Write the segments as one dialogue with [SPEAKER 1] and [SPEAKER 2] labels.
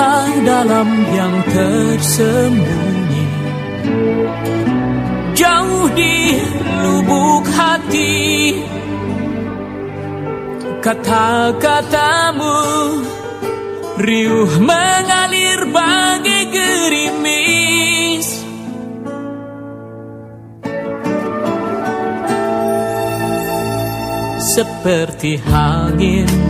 [SPEAKER 1] Duka dalam yang tersembunyi. Jauh di lubuk hati Kata-katamu Riuh mengalir bagai gerimis. Seperti angin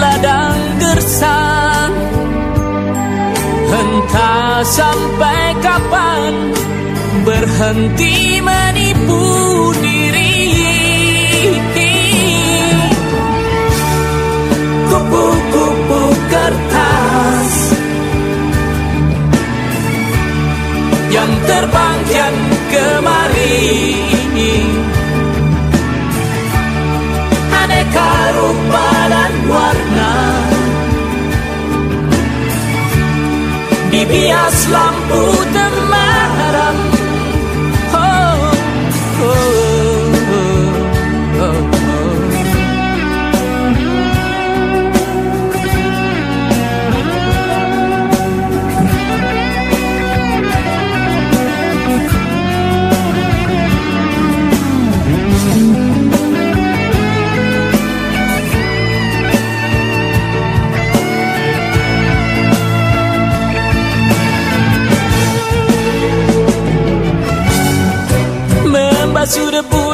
[SPEAKER 1] ladang gersang. Entah sampai kapan Berhenti menipu diri Kupu-kupu kertas Yang terbang kian kemari Aneka rupa dan warna Dibias lampu temaram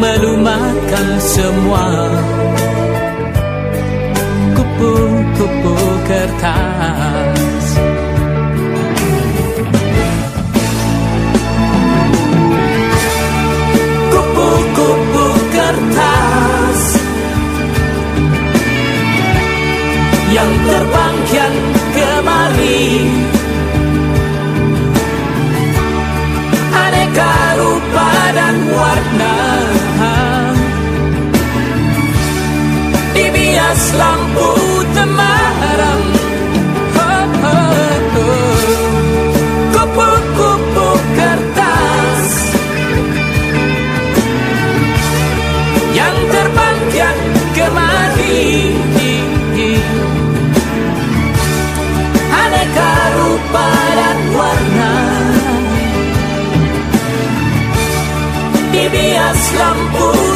[SPEAKER 1] melumatkan semua. Kupu-kupu kertas. Kupu-kupu kertas. Yang terbang kian kemari Dibias lampu temaram. Kupu-kupu kertas. Yang terbang kian kemari. Aneka rupa dan warna. Dibias lampu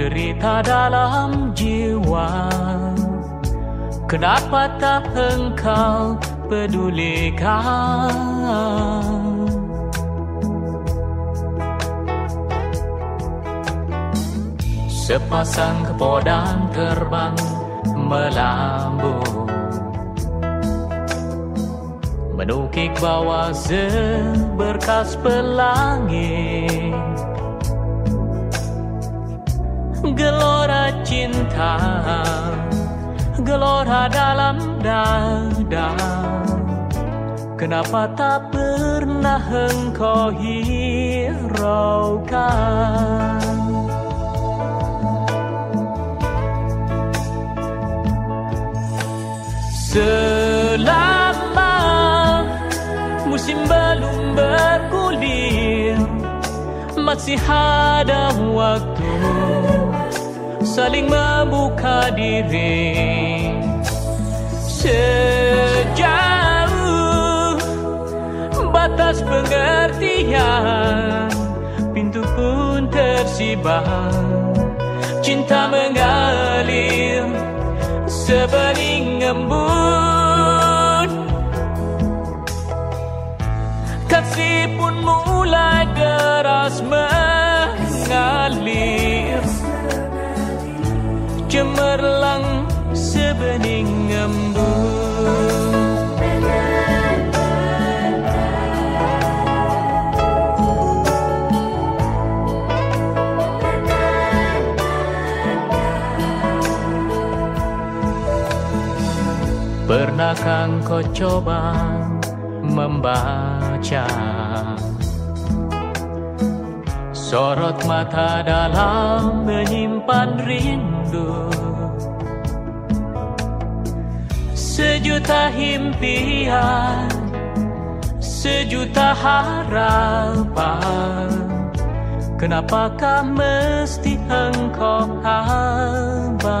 [SPEAKER 1] Derita dalam jiwa. Kenapa tak engkau pedulikan? Sepasang kepodang terbang melambung. Menukik bawah seberkas pelangi Gelora cinta Gelora dalam dada. Kenapa tak pernah engkau hiraukan? Selama musim belum bergulir Masih ada waktu saling membuka diri. Sejauh batas pengertian Pintu pun tersibak Cinta mengalir sebening embun Kasih pun mulai deras Pernahkah kau coba membaca. Sorot mata dalam menyimpan rindu. Sejuta impian Sejuta harapan. Kenapakah mesti engkau abaikan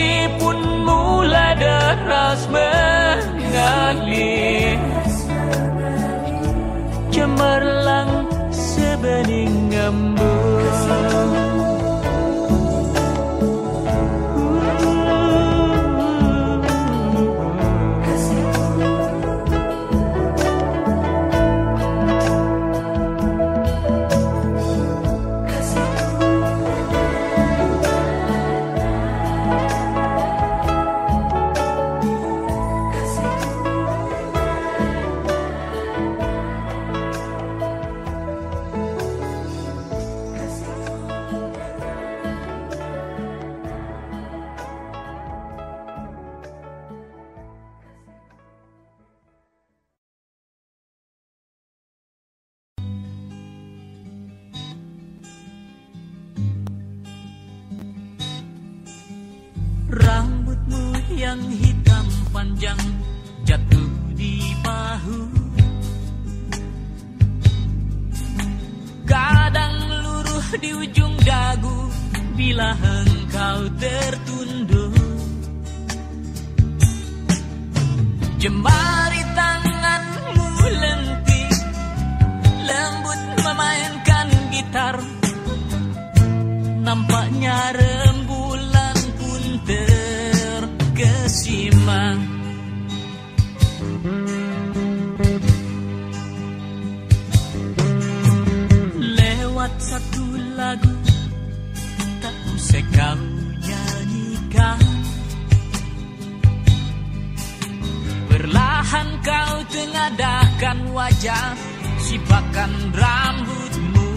[SPEAKER 1] Kasih pun mulai deras mengalir. Cemerlang sebening di ujung dagu bila engkau tertunduk. Jemari tanganmu lentik Lembut memainkan gitar. Nampaknya rembulan pun terkesima Tak usah kau nyanyikan. Perlahan kau tengadahkan wajah Sipakan rambutmu.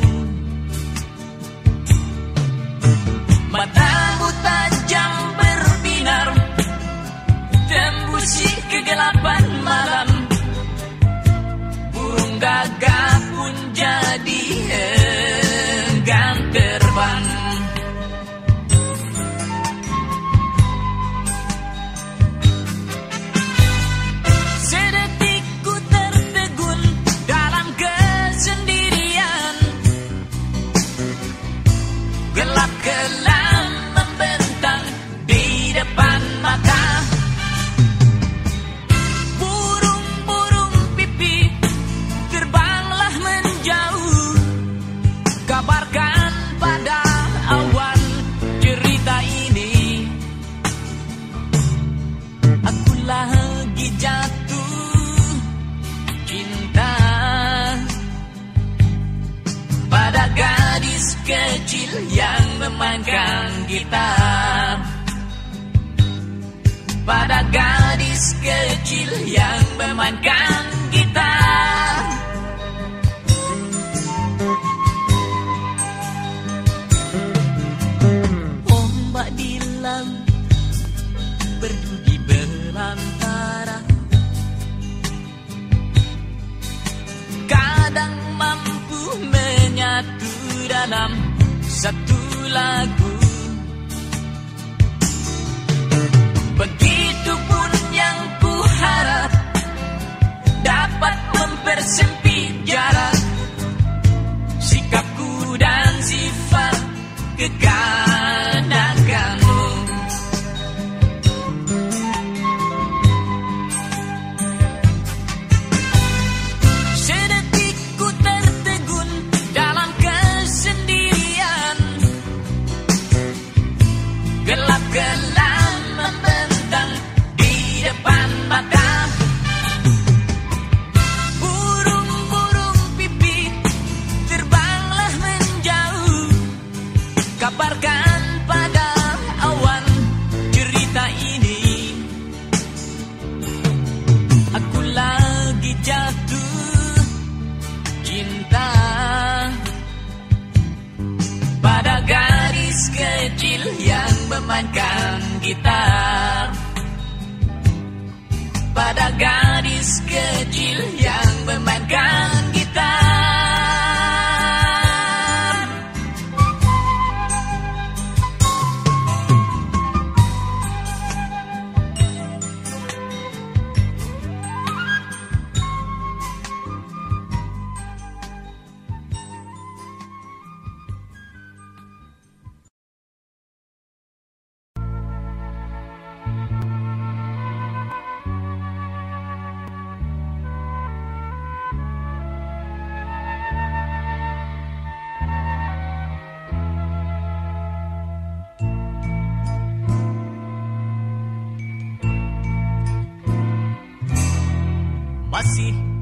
[SPEAKER 1] Matamu tajam berbinar Tembusi kegelapan malam. Burung gagak pun jadi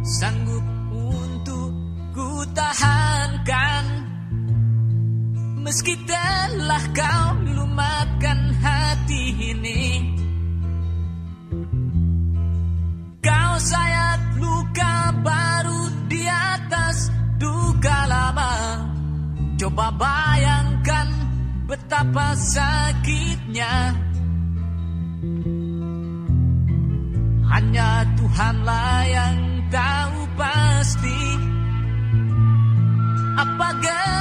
[SPEAKER 1] sanggup untuk ku tahankan. Meski telah kau lumatkan hati ini. Kau sayat luka baru di atas duka lama. Coba bayangkan betapa sakitnya. Hanya Tuhanlah yang Apa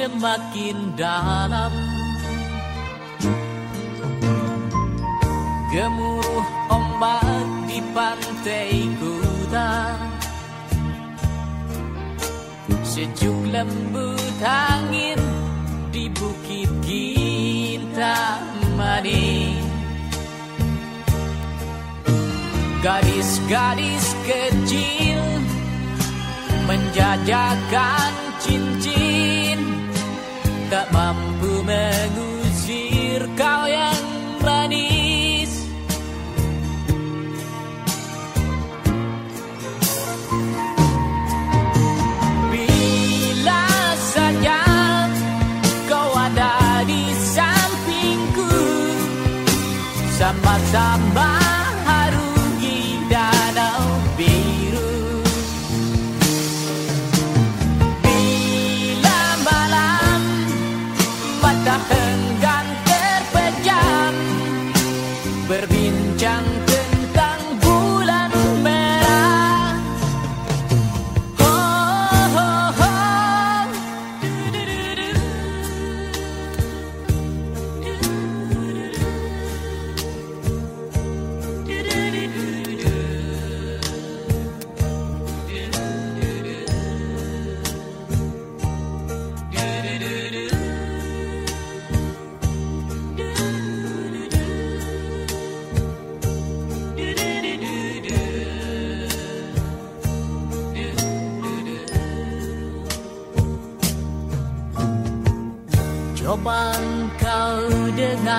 [SPEAKER 1] semakin dalam. Gemuruh ombak di pantai kuta Sejuk lembut angin di bukit Kintamani Gadis-gadis kecil menjajakan cincin Tak mampu mengusir kau yang manis. Bila saja kau ada di sampingku Sama-sama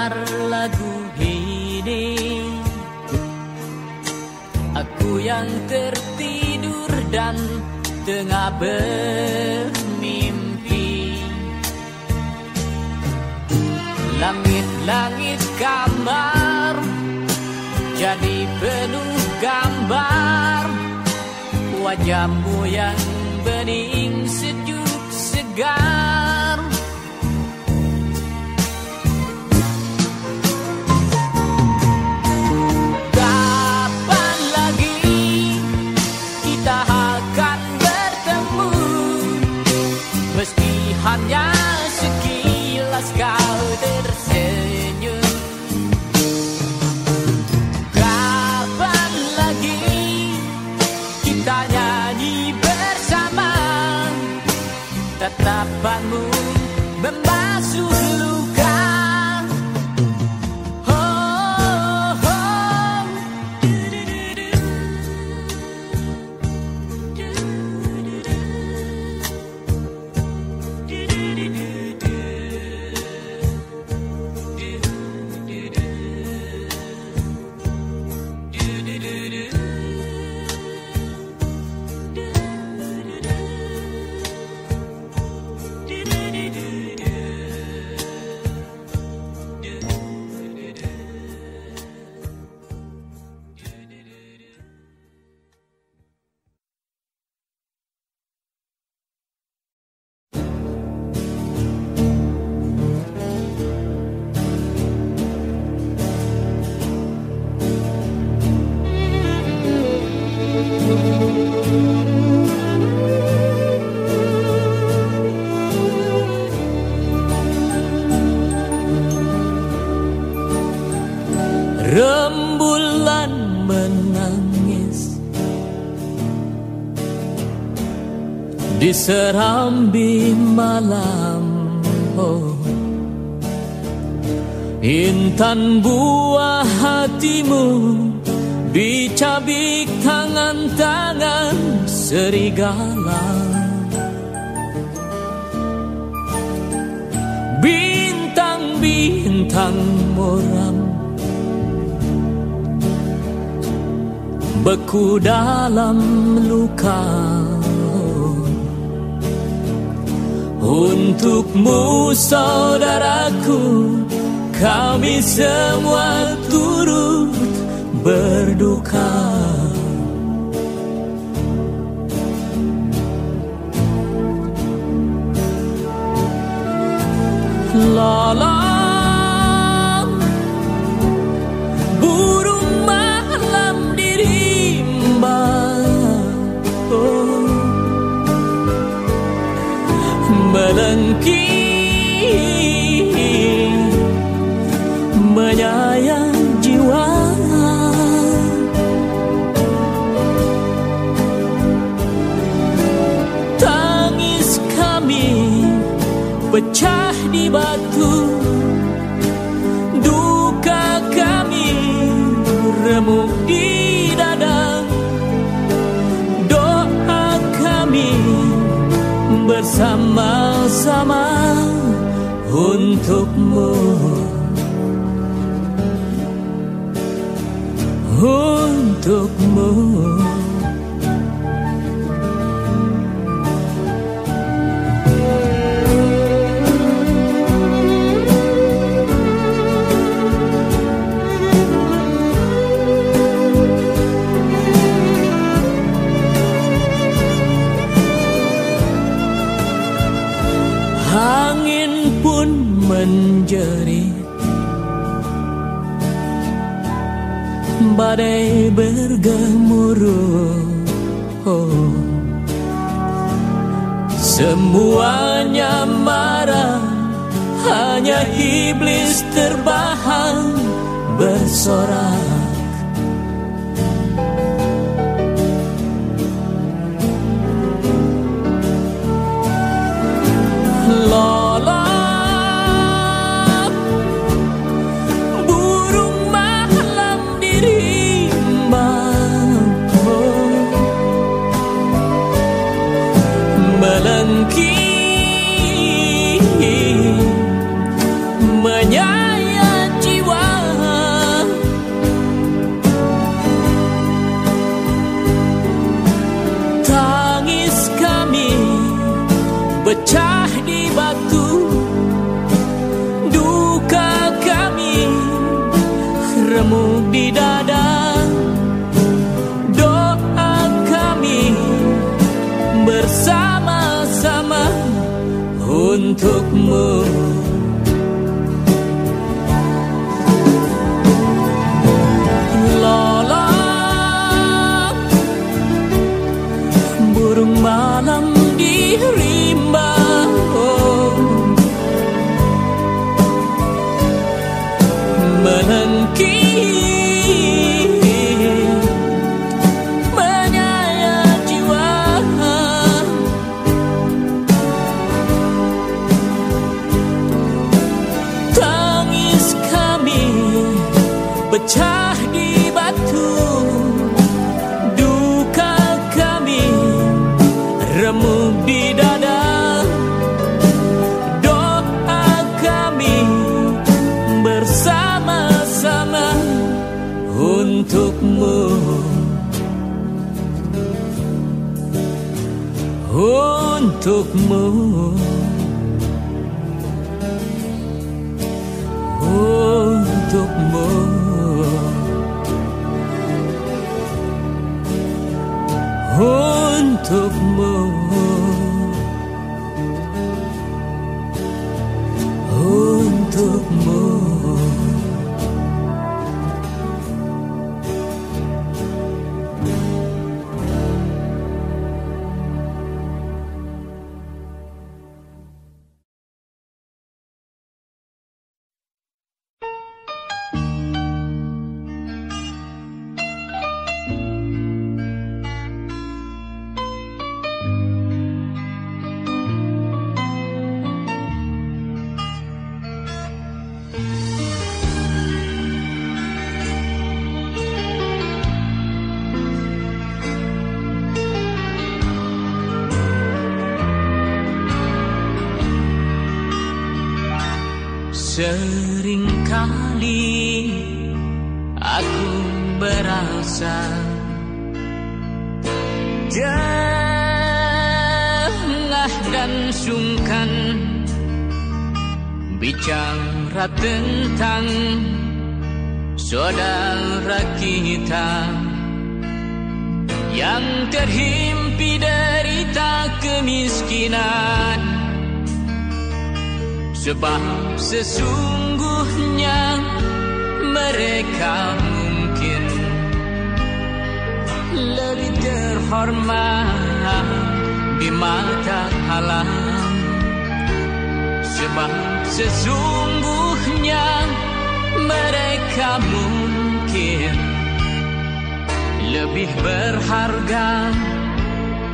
[SPEAKER 1] dengar lagu ini. Aku yang tertidur dan tengah bermimpi. Langit-langit kamar Jadi penuh gambar. Wajahmu yang bening sejuk segar serambi malam. Oh. Intan buah hatimu Dicabik tangan-tangan serigala. Bintang-bintang muram. Beku dalam luka Untukmu saudaraku Kami semua turut berduka. Lalang pecah di batu. Duka kami remuk di dada. Doa kami bersama-sama untukmu Bergemuruh oh. Semuanya marah Hanya iblis terbahan bersorak untukmu Lola Untukmu Untukmu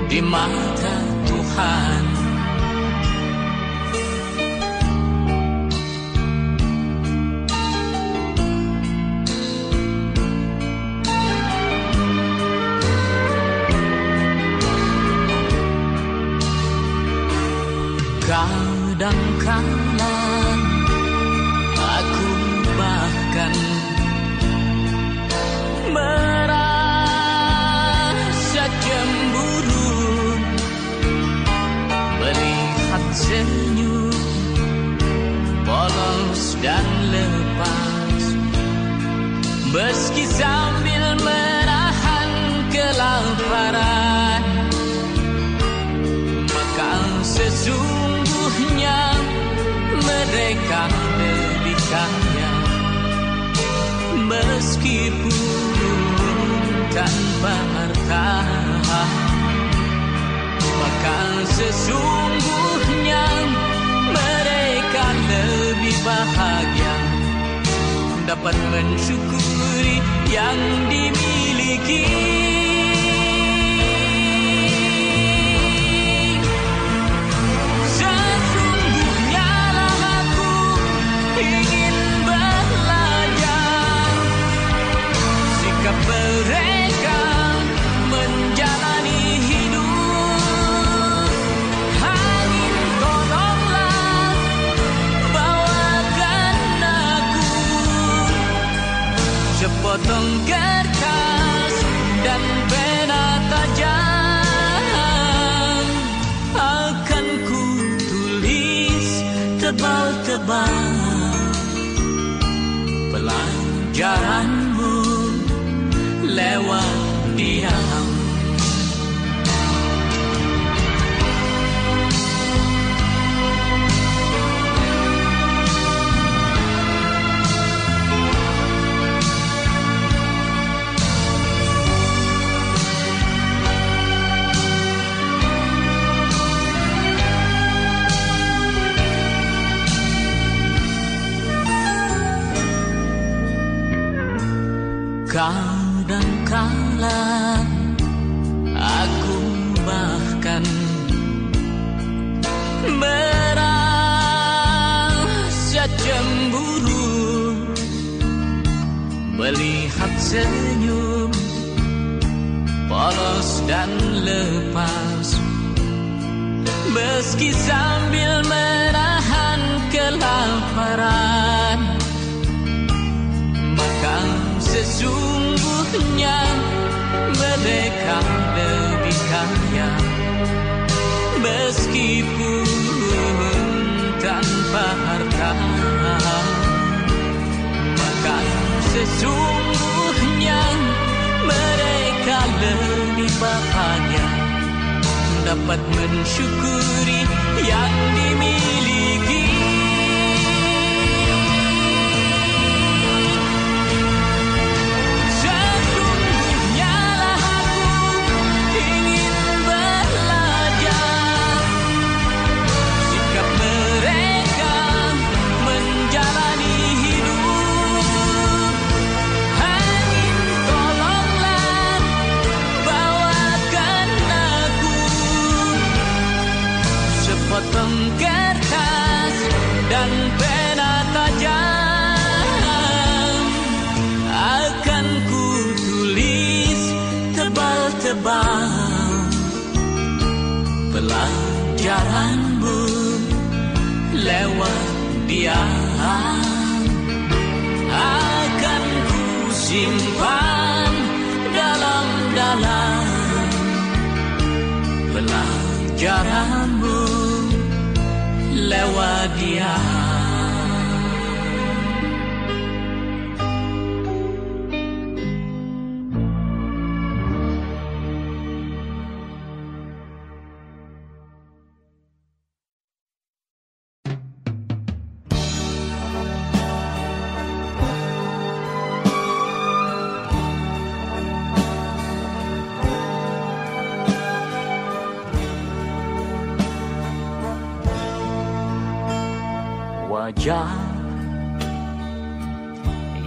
[SPEAKER 1] di mata Tuhan sesungguhnya mereka lebih kaya meskipun tanpa harta. Maka sesungguhnya mereka lebih bahagia dapat mensyukuri yang dimiliki Akan ku simpan dalam-dalam Pelajaranmu lewat dia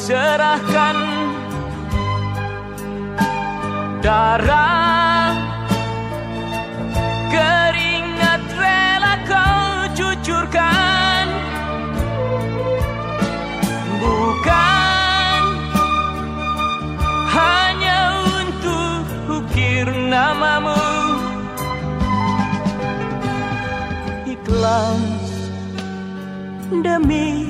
[SPEAKER 1] serahkan Darah. Keringat rela kau cucurkan. Bukan hanya untuk ukir namamu. Ikhlas demi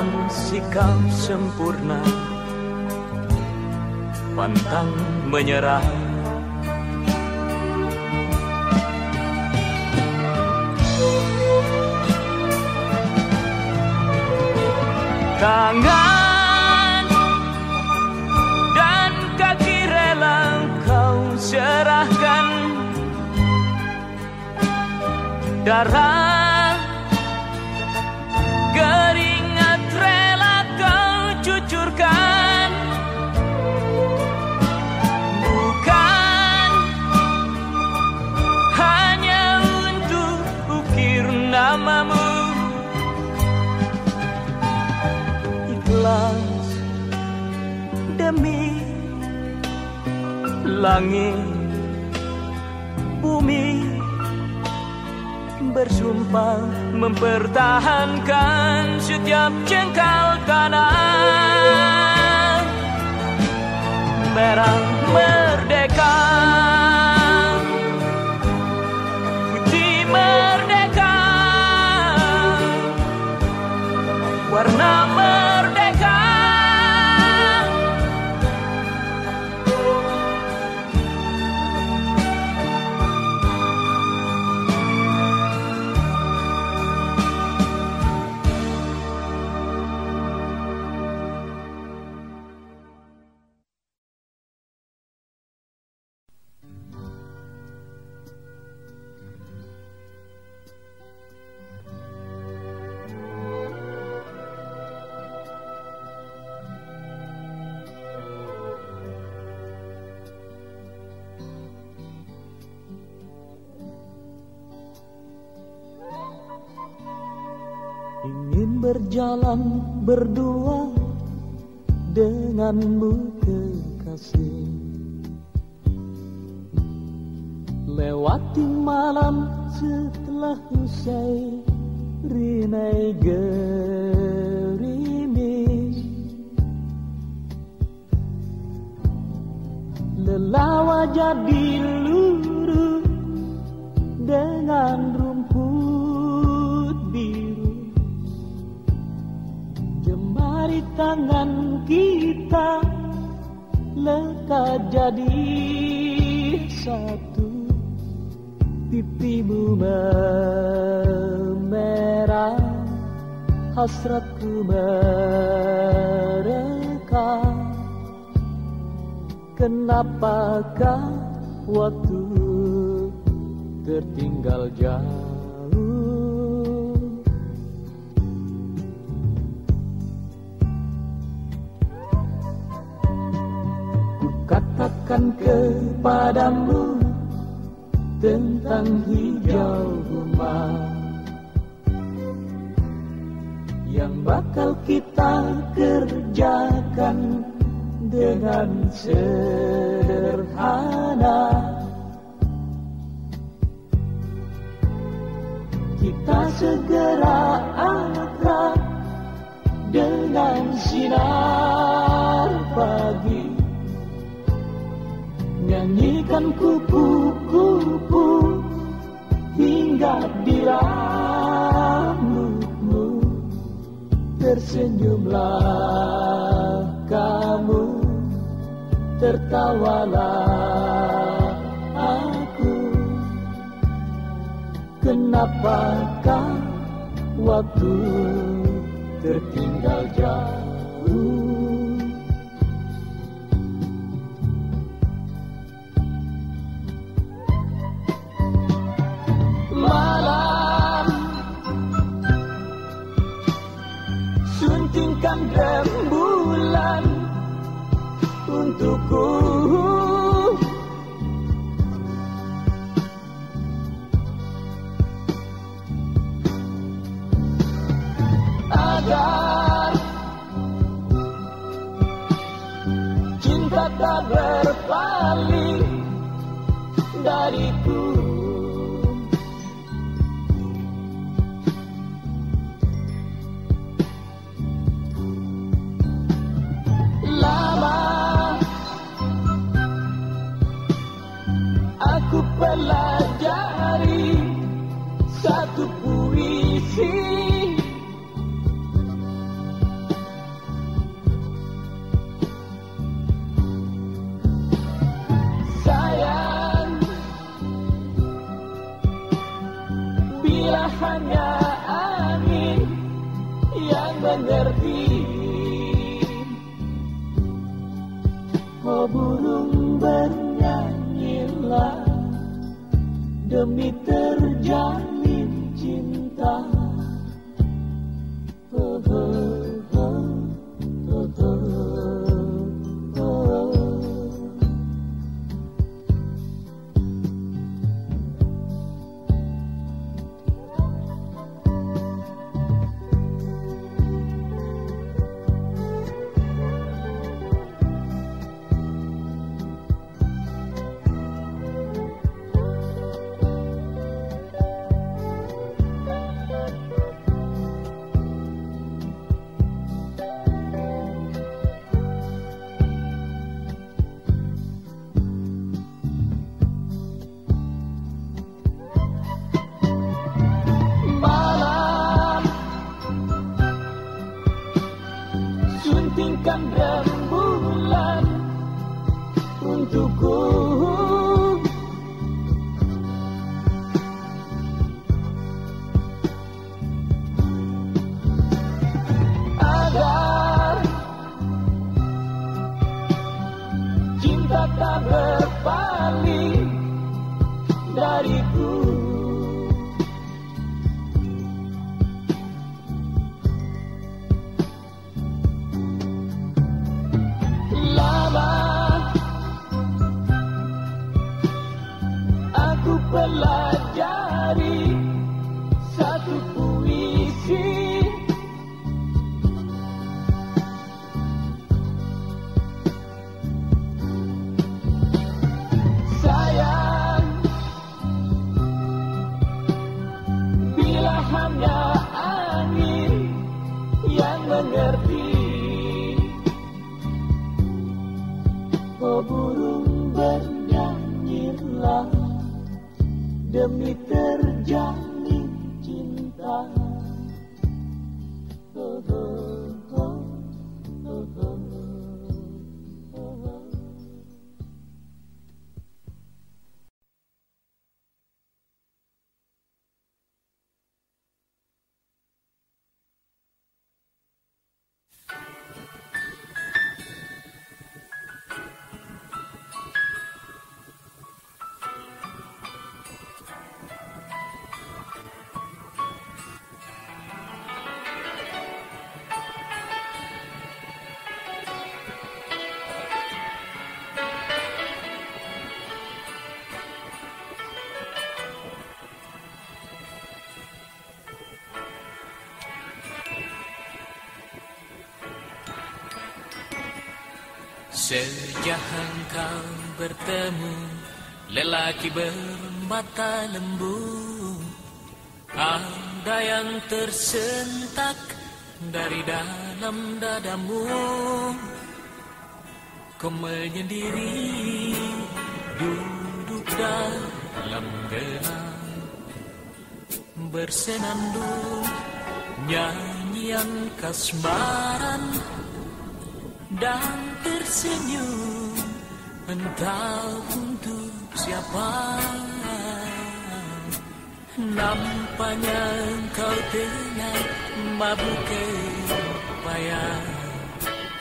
[SPEAKER 1] dalam sikap sempurna. Pantang menyerah. Tangan dan kaki rela kau serahkan. Darah langit bumi bersumpah mempertahankan setiap jengkal tanah. Merah merah berdua denganmu. Kenapakah waktu tertinggal jauh? Malam Suntingkan rembulan Untukku. kita berpaling dariku Lama
[SPEAKER 2] aku pelajari Demi terjalin
[SPEAKER 1] Sejak engkau bertemu Lelaki bermata lembu Ada yang tersentak Dari dalam dadamu. Kau menyendiri Duduk dalam gelap Bersenandung Nyanyian kasmaran dan tersenyum entah untuk siapa? Nampaknya engkau tengah mabuk payah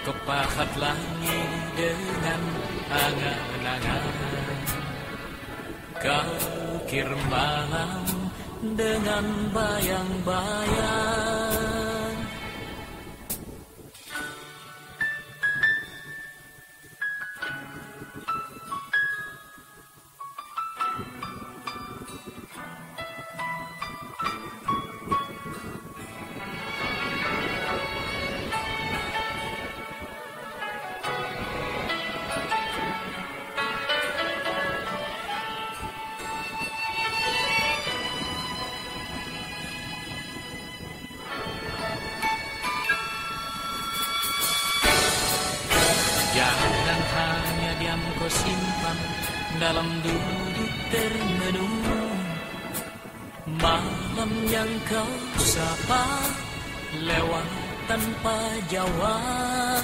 [SPEAKER 1] kepahat langit dengan angan-angan. Kau kir malam dengan bayang-bayang dalam duduk termenung. Malam yang kau sapa lewat tanpa jawab.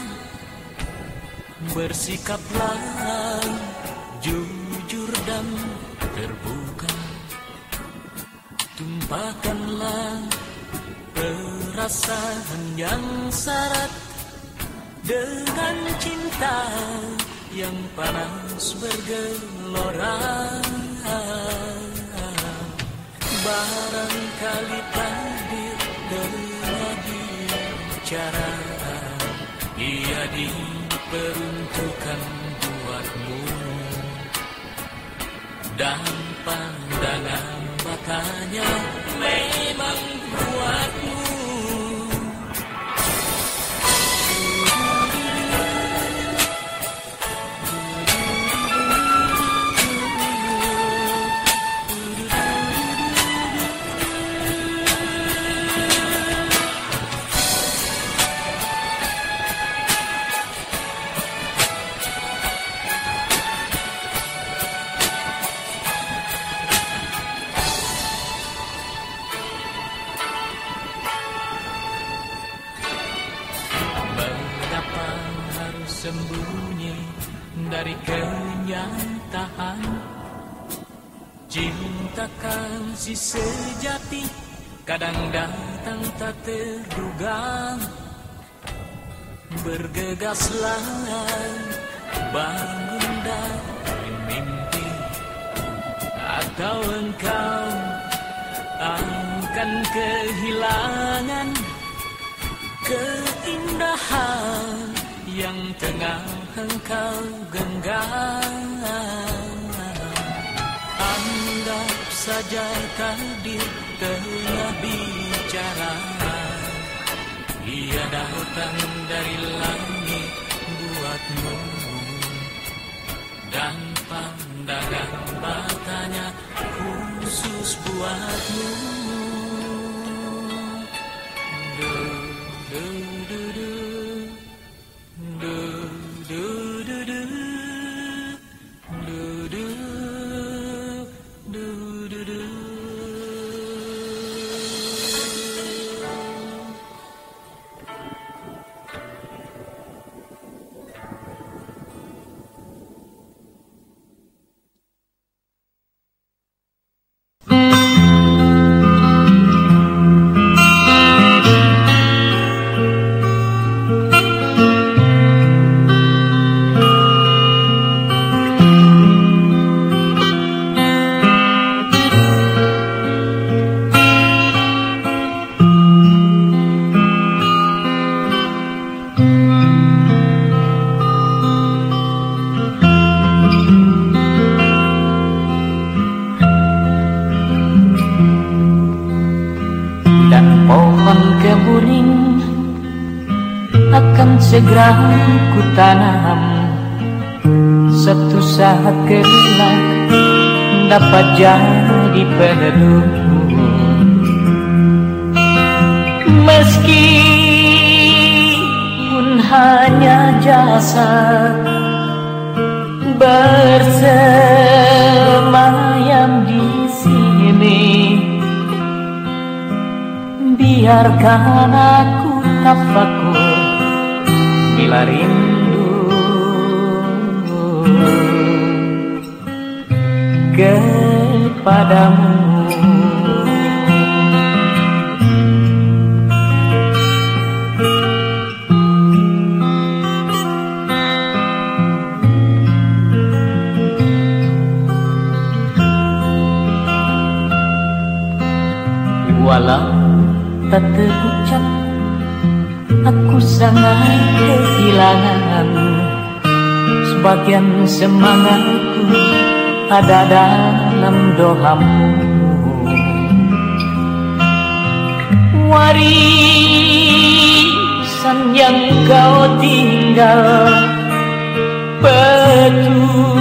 [SPEAKER 1] Bersikaplah jujur dan terbuka. Tumpahkanlah perasaan yang syarat. Dengan cinta yang panas bergelora Barangkali takdir telah bicara Ia diperuntukkan buatmu. Dan pandangan matanya memang buatmu. Kasih sejati kadang datang tak terduga. Bergegaslah bangun dari mimpi. Atau engkau akan kehilangan keindahan yang tengah engkau genggam Saja takdir telah bicara. Ia datang dari langit buatmu. Dan pandangan matanya khusus buatmu. Du, du.
[SPEAKER 2] Segera ku tanam satu saat kelak dapat jadi peneduh. Meski pun hanya jasa bersemayam di sini Biarkan aku tafakur bila rindu. Kepadamu. Walau tak terucap sangat kehilangan. Sebagian semangatku ada dalam doamu Warisan yang kau tinggal Petua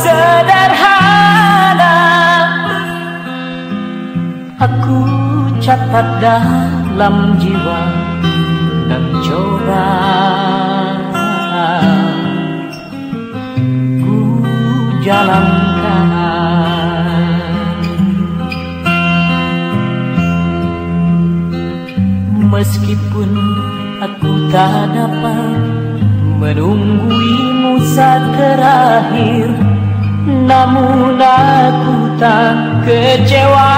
[SPEAKER 2] sederhana. Aku catat dalam jiwa ku jalankan. Meskipun aku tak dapat menungguimu saat terakhir Namun aku tak kecewa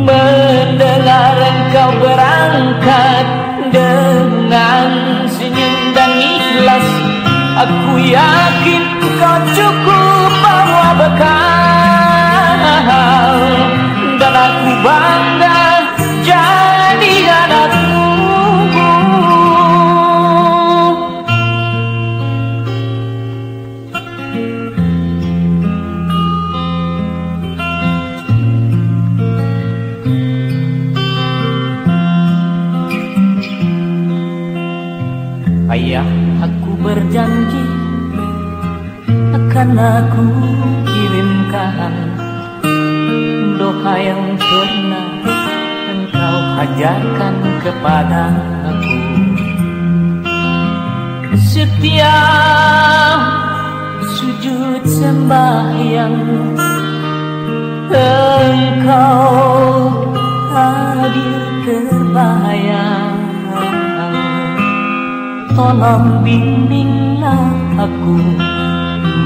[SPEAKER 2] Mendengar engkau berangkat Dengan senyum dan ikhlas Aku yakin kau cukup bawa bekal. Dan aku bangga Akan aku kirimkan Doa yang pernah engkau ajarkan kepada aku. Setiap sujud sembahyang Engkau hadir terbayang. Tolong bimbinglah aku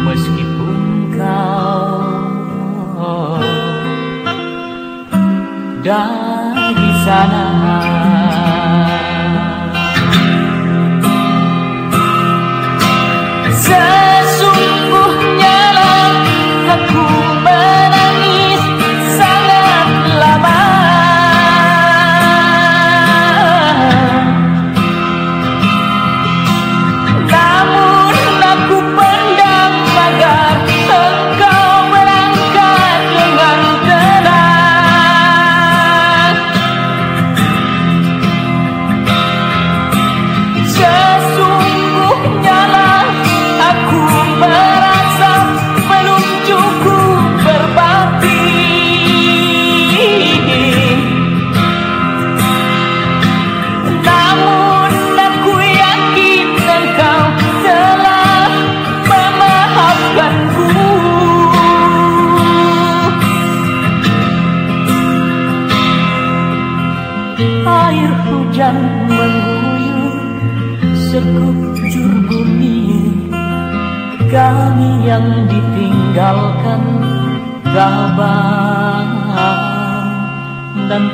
[SPEAKER 2] Meskipun kau Dari sana. Sesungguhnya lah aku menangis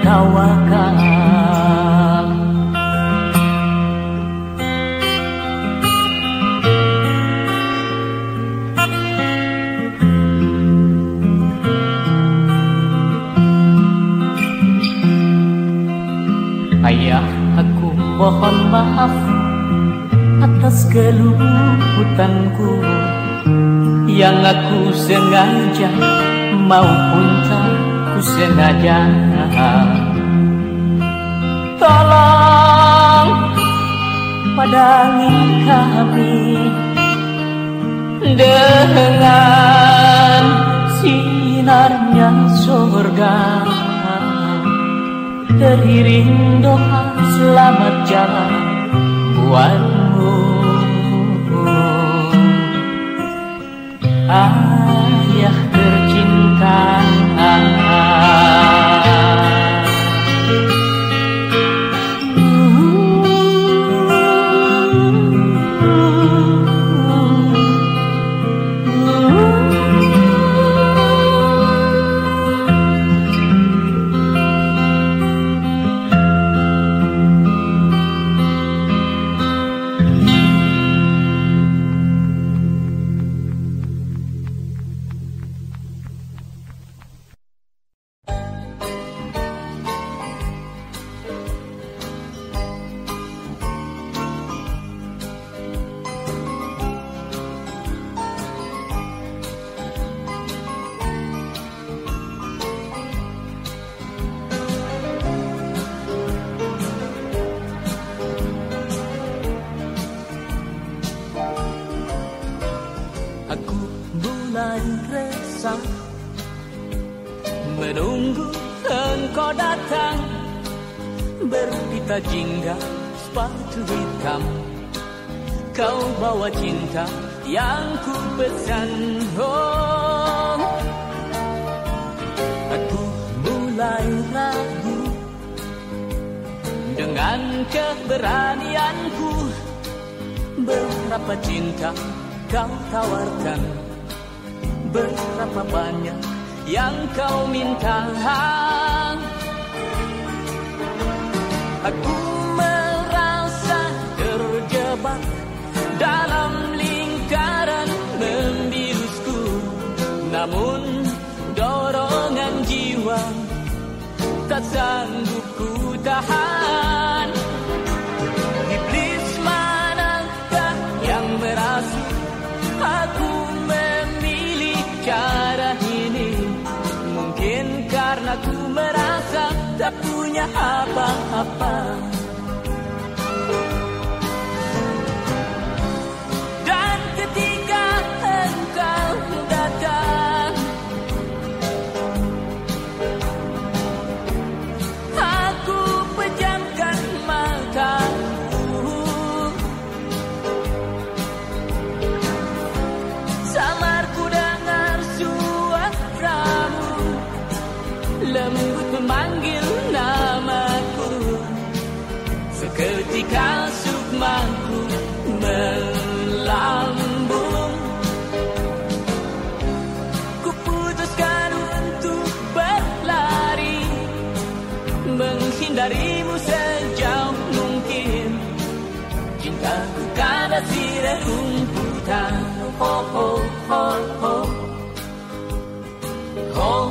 [SPEAKER 2] tawakal Ayah, aku mohon maaf atas keluputanku. Yang aku sengaja maupun ku sengaja. Tolong padangi kami dengan sinarnya surga. Teriring doa selamat jalan buatmu. Ayah tercinta quiere un ho, oh, oh, ho, oh, ho, ho. ho.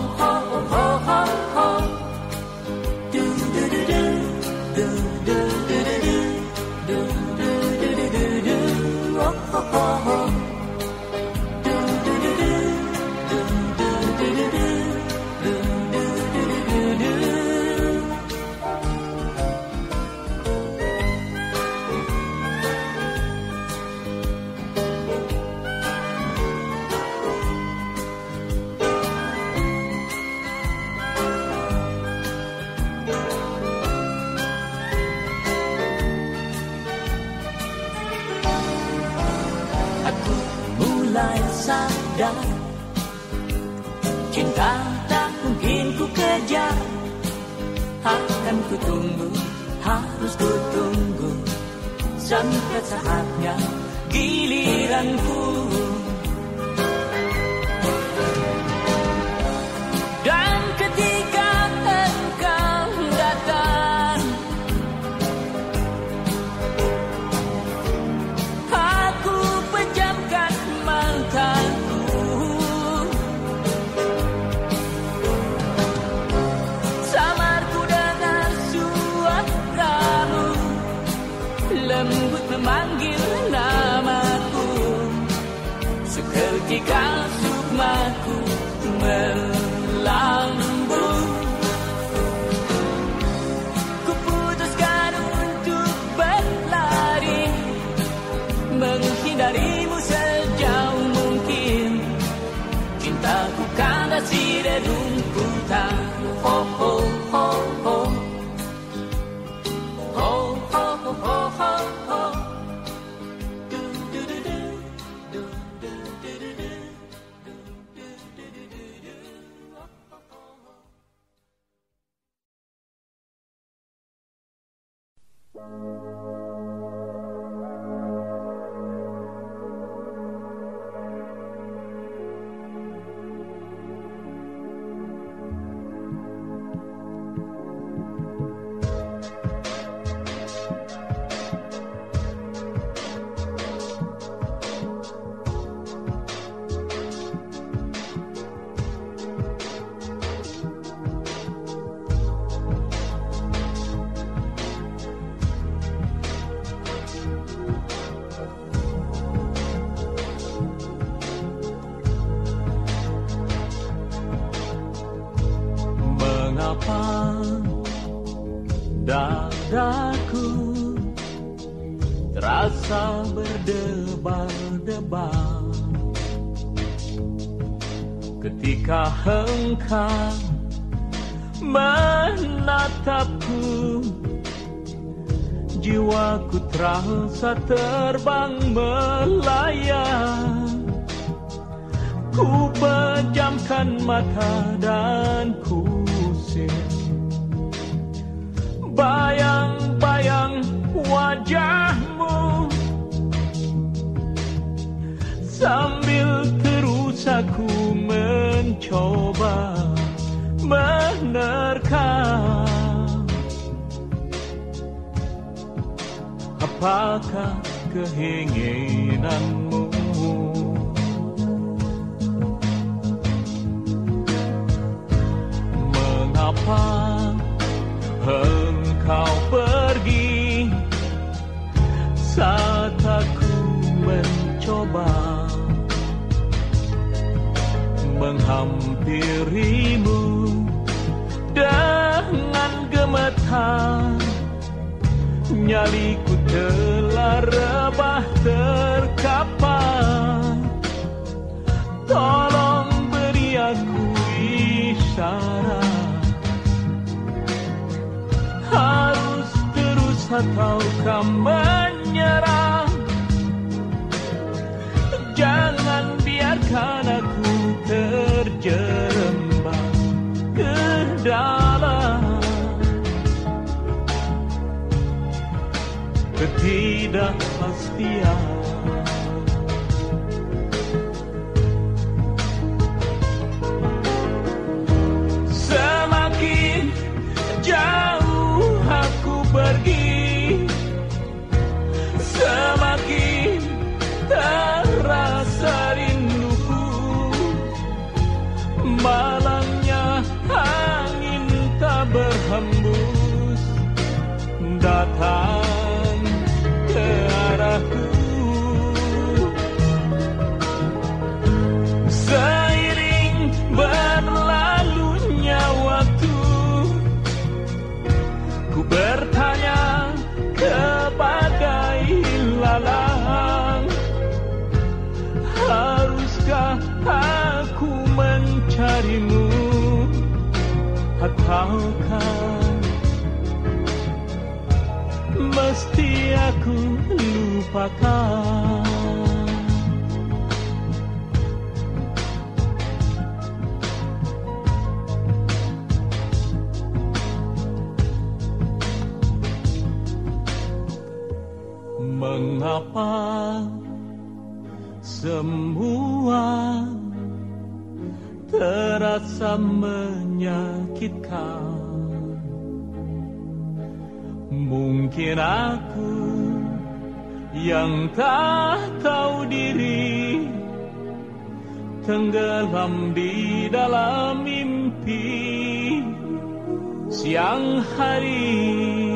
[SPEAKER 2] saja. Akan kutunggu harus kutunggu. Sampai saatnya giliranku. oh Ketika engkau menatapku? Jiwaku terasa terbang melayang. Ku pejamkan mata dan kusir Bayang-bayang wajahmu. Sambil terus aku Coba menerkam
[SPEAKER 3] Apakah keinginanmu? Mengapa Menghampirimu dengan gemetar. Nyaliku telah rebah terkapar Tolong beri aku isyarat. Harus terus atau kau menyerah? Jangan biarkan terjerembab ke dalam. Ketidakpastian Ataukah mesti aku lupakan? Mengapa semua terasa menyakitkan. Mungkin aku yang tak tahu diri Tenggelam di dalam mimpi siang hari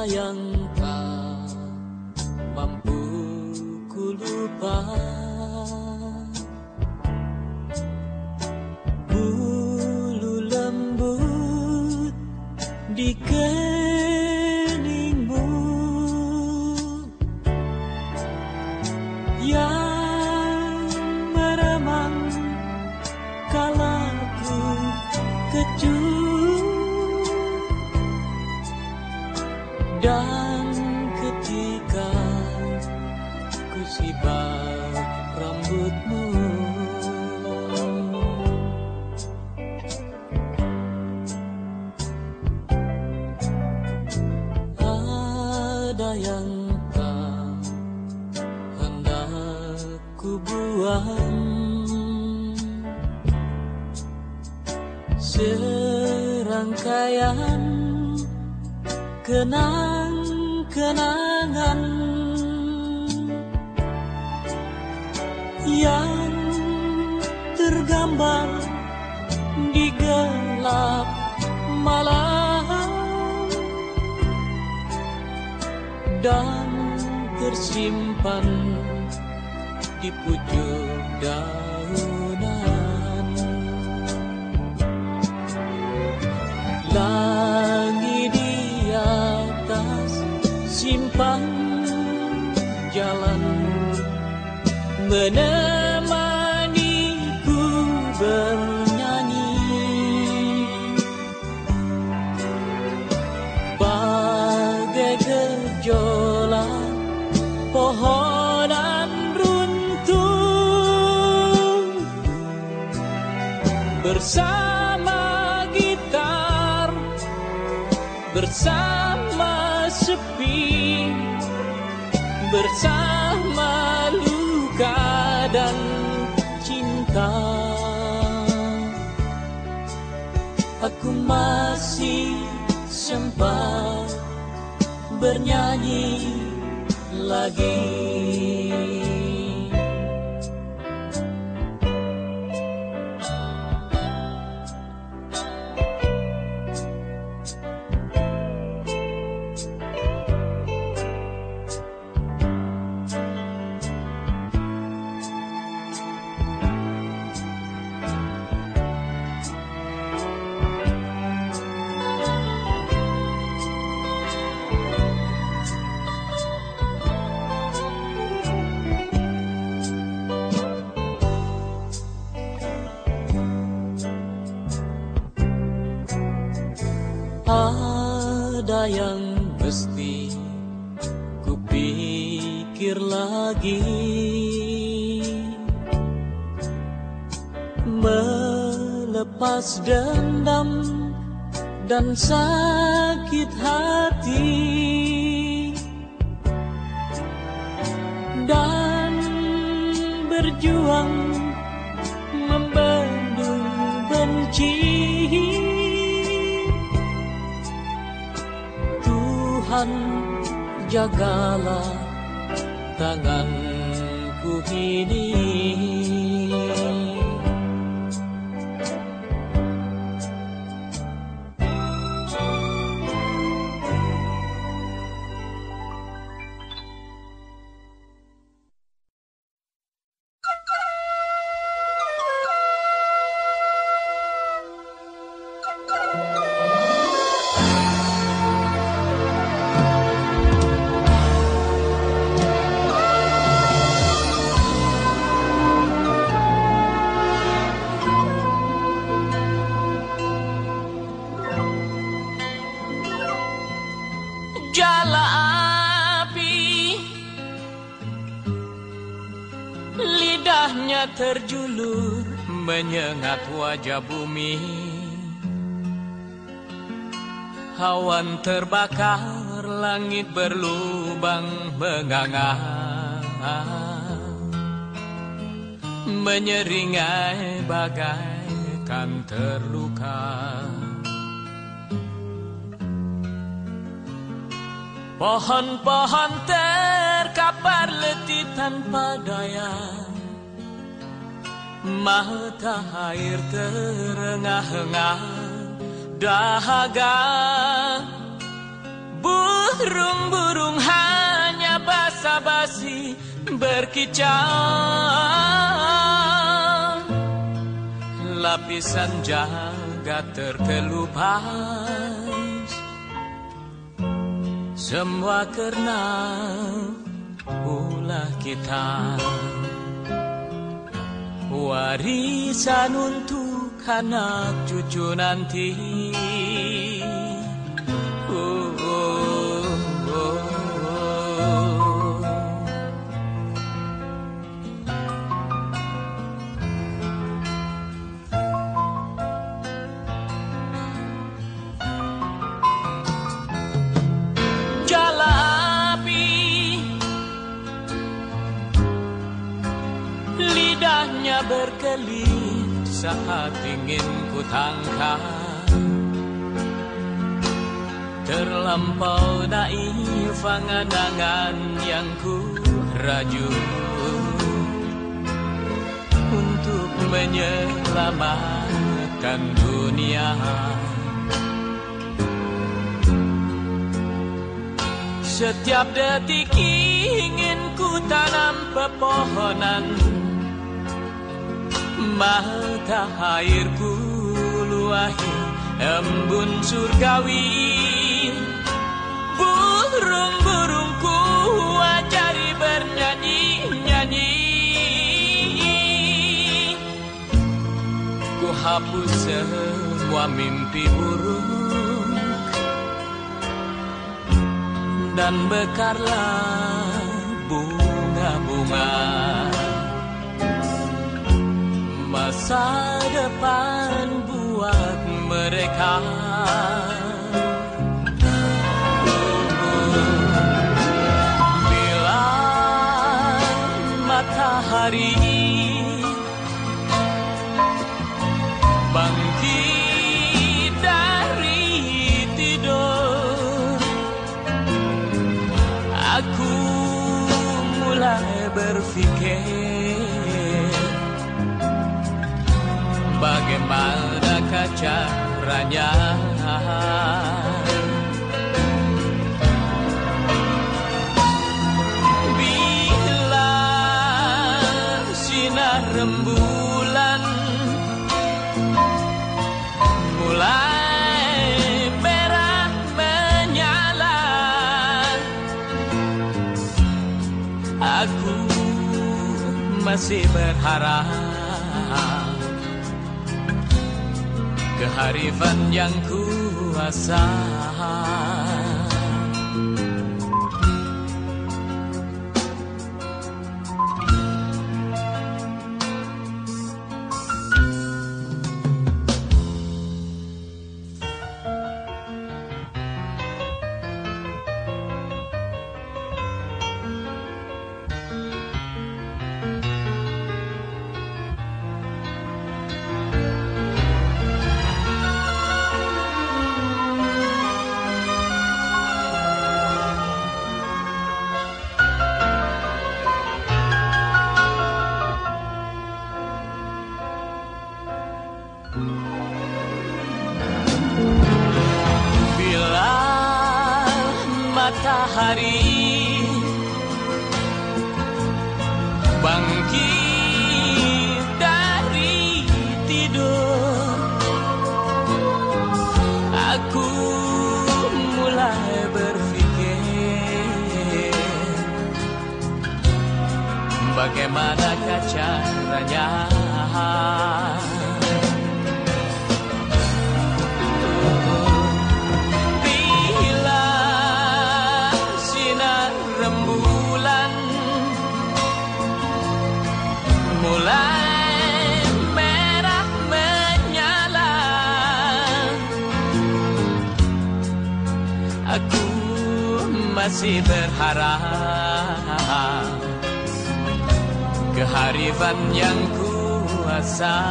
[SPEAKER 1] Ada yang
[SPEAKER 2] mesti kupikir lagi melepas dendam dan sakit hati. jagalah tanganku ini terbakar langit berlubang menganga. Menyeringai bagaikan terluka. Pohon-pohon terkapar letih tanpa daya. Mata air terengah-engah dahaga Burung-burung hanya basa-basi
[SPEAKER 1] berkicau. Lapisan jaga terkelupas. Semua karena ulah kita. Warisan untuk anak cucu nanti. Berkelip saat ingin ku tangkap. Terlampau naif angan-angan yang ku raju. Untuk menyelamatkan dunia. Setiap detik ingin ku tanam pepohonan Mata airku luahi embun surgawi. Burung-burungku ajari bernyanyi-nyanyi Ku hapus semua mimpi buruk dan bekarlah bunga-bunga masa depan buat mereka. Bila matahari bangkit dari tidur Aku mulai berpikir Bagaimana caranya Bila sinar rembulan Mulai merah menyala. Aku masih berharap Keharifan yang kuasa masih berharap. Keharifan yang kuasa.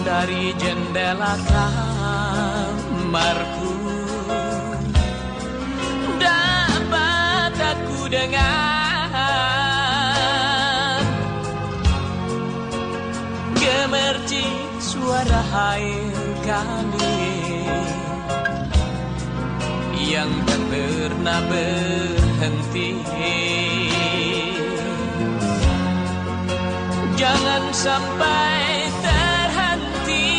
[SPEAKER 1] Dari jendela kamarku dapat aku dengar. Gemercik suara air kali yang tak pernah berhenti. Jangan sampai terhenti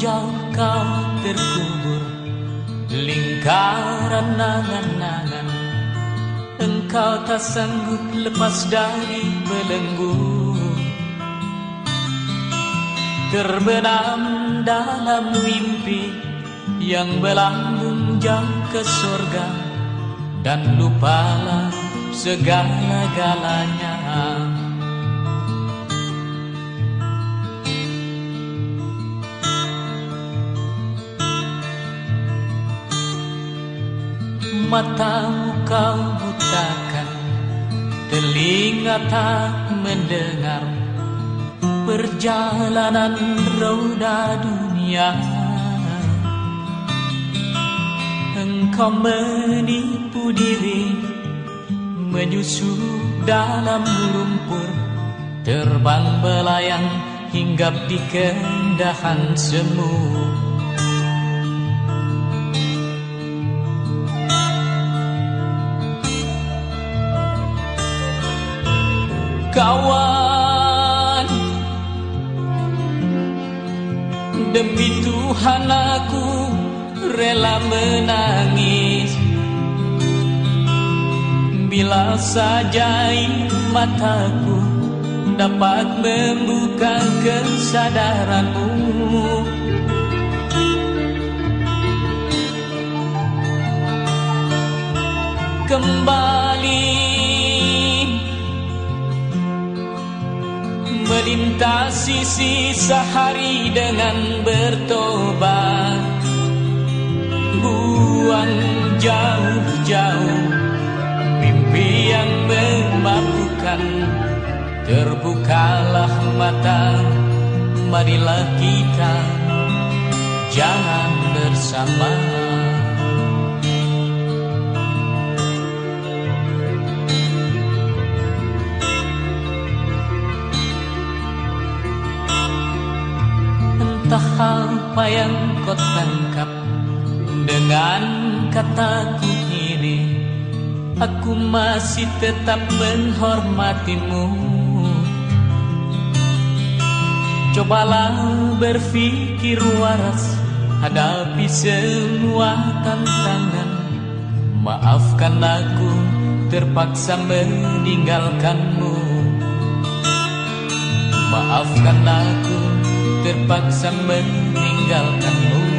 [SPEAKER 1] jauh kau terkubur. Lingkaran nangan-nangan Engkau tak sanggup lepas dari belenggu. Terbenam dalam mimpi Yang belambung jauh ke surga Dan lupalah segala-galanya Matamu kau butakan Telinga tak mendengar Perjalanan roda dunia. Engkau menipu diri Menyusup dalam lumpur Terbang belayang hinggap di kendahan semu Kawan. Demi Tuhan aku rela menangis. Bila saja mataku dapat membuka kesadaranmu. Kembali Melintasi sisa hari dengan bertobat. Buang jauh-jauh Mimpi yang memabukkan Terbukalah mata Marilah kita Jalan bersama apa yang kau tangkap Dengan kataku ini Aku masih tetap menghormatimu. Cobalah berpikir waras Hadapi semua tantangan. Maafkan aku terpaksa meninggalkanmu. Maafkan aku terpaksa meninggalkanmu tinggalkanmu.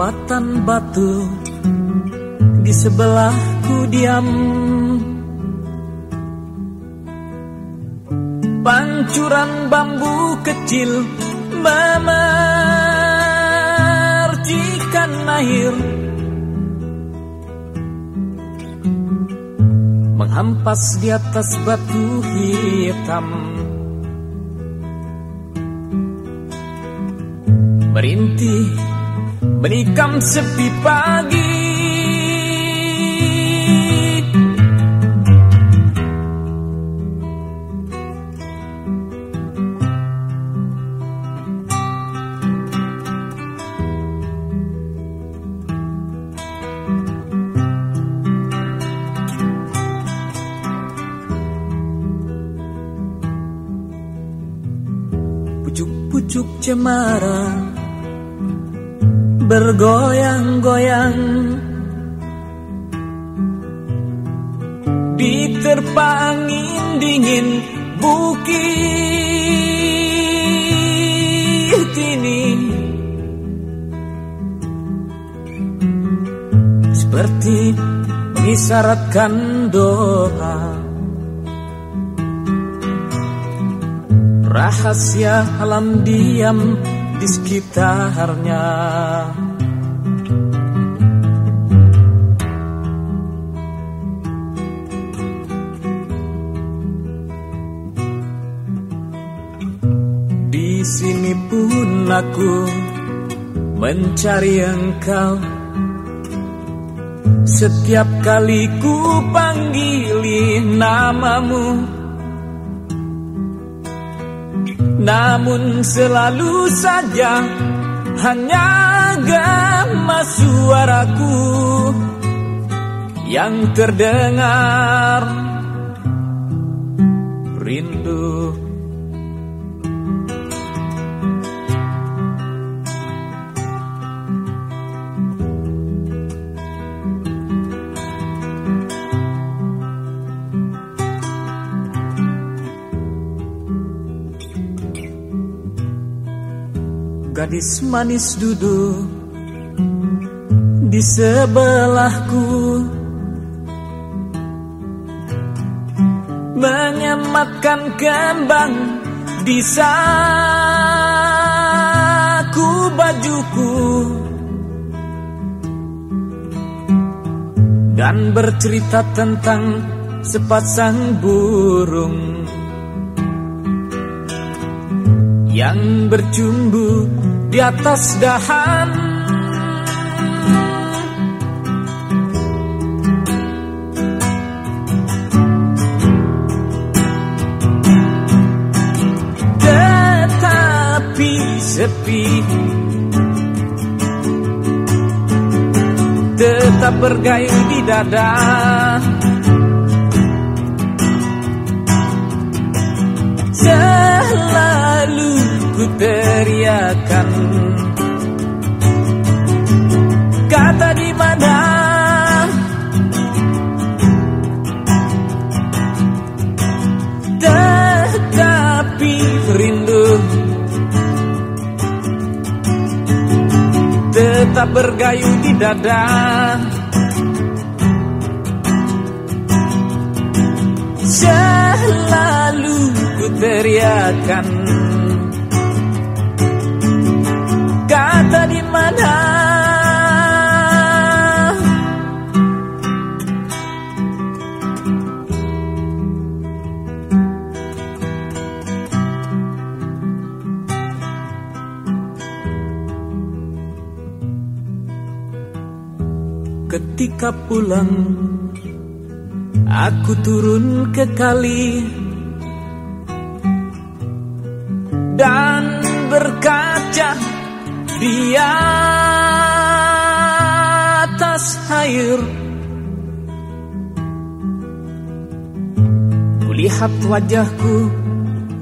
[SPEAKER 1] Hambatan batu di sebelahku diam. Pancuran bambu kecil memercikan air. Menghampas di atas batu hitam. Merintih menikam sepi pagi. Pucuk-pucuk cemara bergoyang-goyang Diterpa angin dingin bukit ini. Seperti mengisyaratkan doa Rahasia alam diam di sekitarnya aku mencari engkau Setiap kali ku panggili namamu Namun selalu saja hanya gama suaraku yang terdengar rindu. Gadis manis duduk di sebelahku. Menyematkan kembang di saku bajuku. Dan bercerita tentang sepasang burung yang bercumbu di atas dahan. Tetapi sepi Tetap bergayu di dada Selalu ku teriakan. Kata di mana? Tetapi rindu Tetap bergayu di dada. Selalu ku teriakan. Kata di mana? Ketika pulang Aku turun ke kali Dan berkaca di atas air. Kulihat wajahku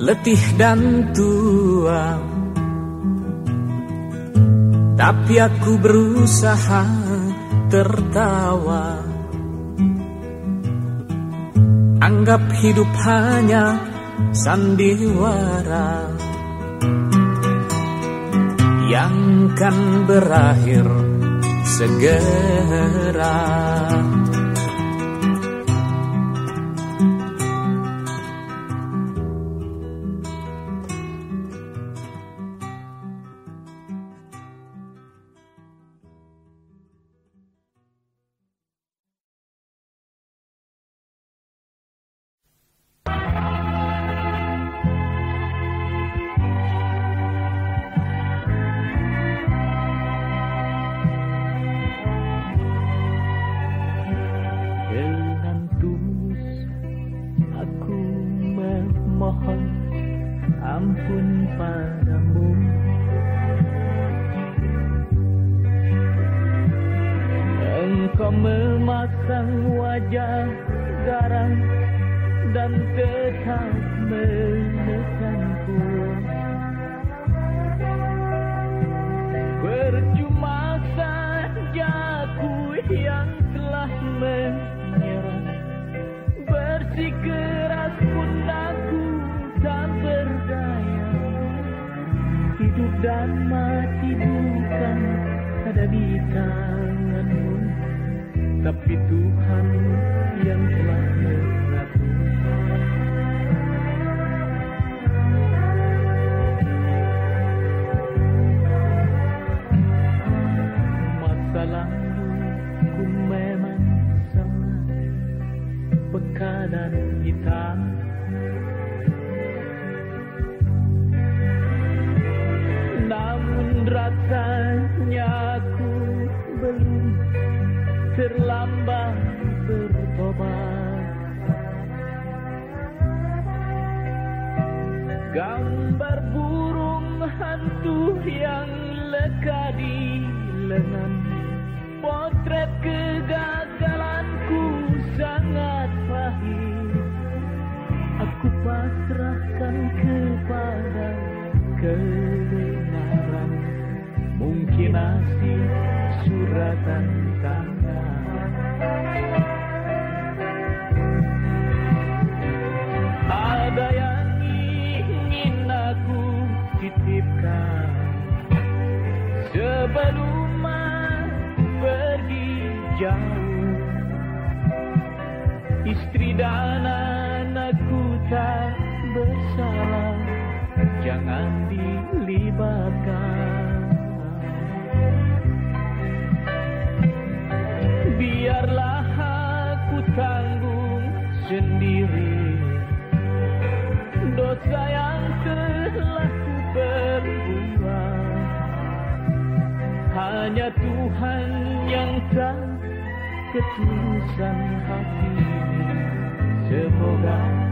[SPEAKER 1] letih dan tua. Tapi aku berusaha tertawa. Anggap hidup hanya sandiwara Yang kan berakhir segera
[SPEAKER 3] Hanya Tuhan yang tahu ketulusan hati Semoga